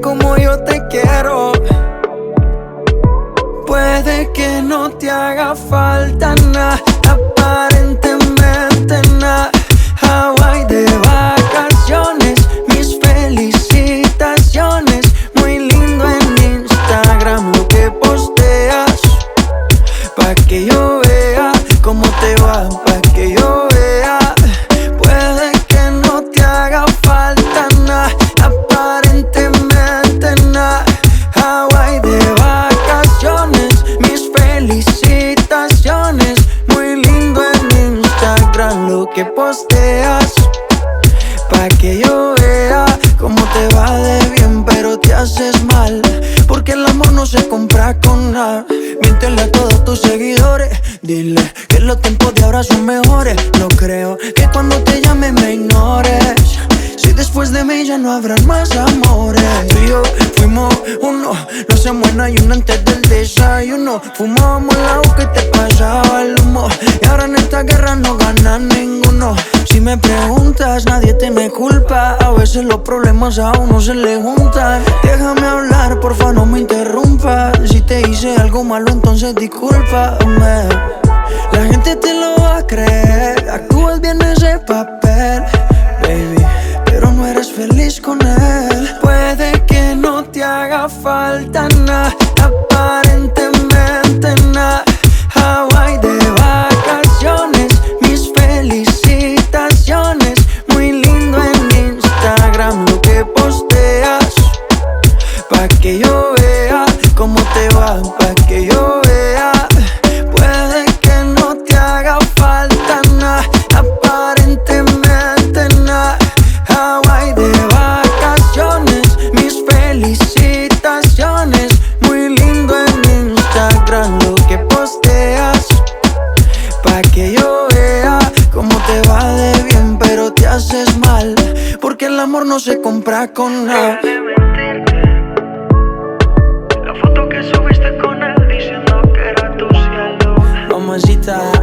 como yo te quiero. Puede que no te haga falta nada, aparentemente nada. Hawaii de vacaciones, mis felicitaciones. Muy lindo en Instagram lo que posteas. Pa' que yo vea cómo te va, pa' que yo vea. Posteas. Pa' que yo vea cómo te va de bien, pero te haces mal. Porque el amor no se compra con nada. Miéntele a todos tus seguidores. Dile que los tiempos de ahora son mejores. No creo que cuando te llame me ignores. Si después de mí ya no habrán más amores. Tú y yo fuimos uno. No se muera y uno antes del desayuno. Fumábamos la que te pasaba el humo. Y ahora en esta guerra no gana ninguno. Si me preguntas, nadie tiene culpa. A veces los problemas a uno se le juntan. Déjame hablar, porfa, no me interrumpas. Si te hice algo malo, entonces discúlpame. La gente te lo va a creer. Actúas bien ese papel, pa' que yo vea. Puede que no te haga falta nada, aparentemente nada. Hawaii de vacaciones, mis felicitaciones. Muy lindo en Instagram lo que posteas. Pa' que yo vea cómo te va de bien, pero te haces mal. Porque el amor no se compra con nada. time.